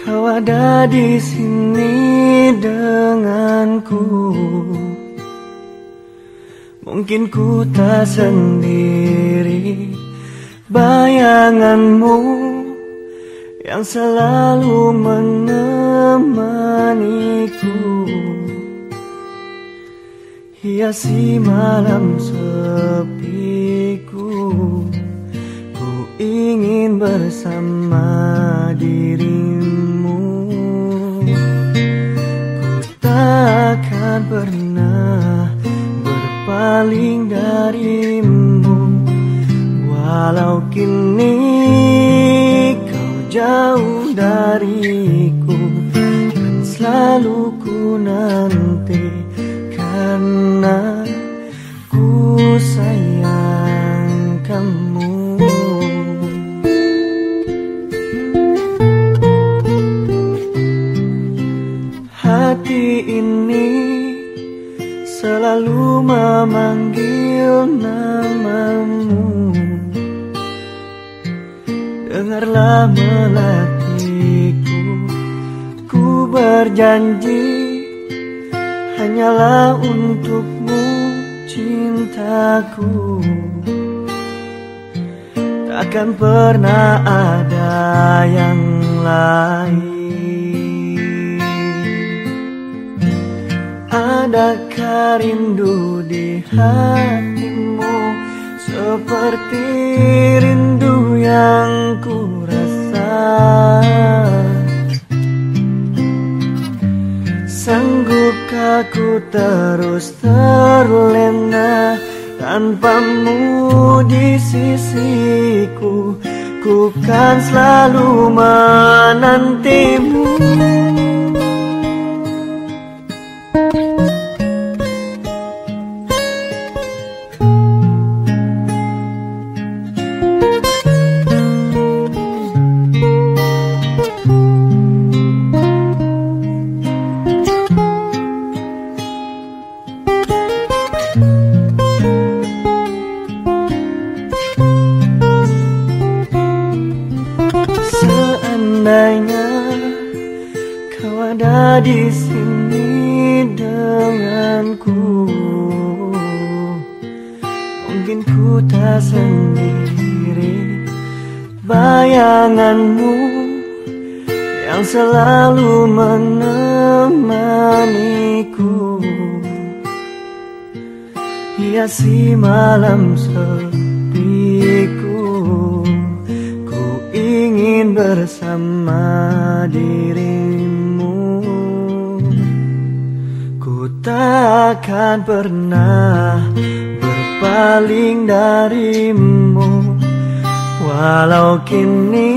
kau ada di sini denganku. Mungkin ku tak sendiri, bayanganmu yang selalu menemaniku. Hiasi malam sepiku bersama dirimu. Ku takkan pernah berpaling darimu. Walau kini kau jauh dariku Dan selalu ku nanti karena ku sayang kamu ini selalu memanggil namamu. Dengarlah melatiku Ku berjanji hanyalah untukmu cintaku. Takkan pernah ada yang lain Adakah rindu di hatimu? Seperti rindu yang ku rasa. Sanggupkah ku terus terlena Tanpamu di sisiku? Ku kan selalu menantimu ada di sini denganku, mungkin ku tak sendiri. Bayanganmu yang selalu menemaniku, hiasi malam sepiku. Ingin bersama dirimu takkan pernah berpaling darimu. Walau kini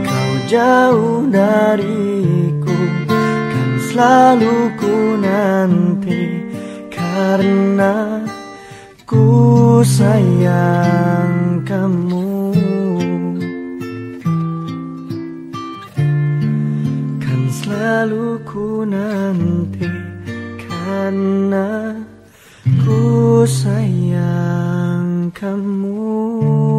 kau jauh dariku Kan selalu ku nanti Karena ku sayang kamu. Selalu ku nanti sederhana Ku sayang kamu.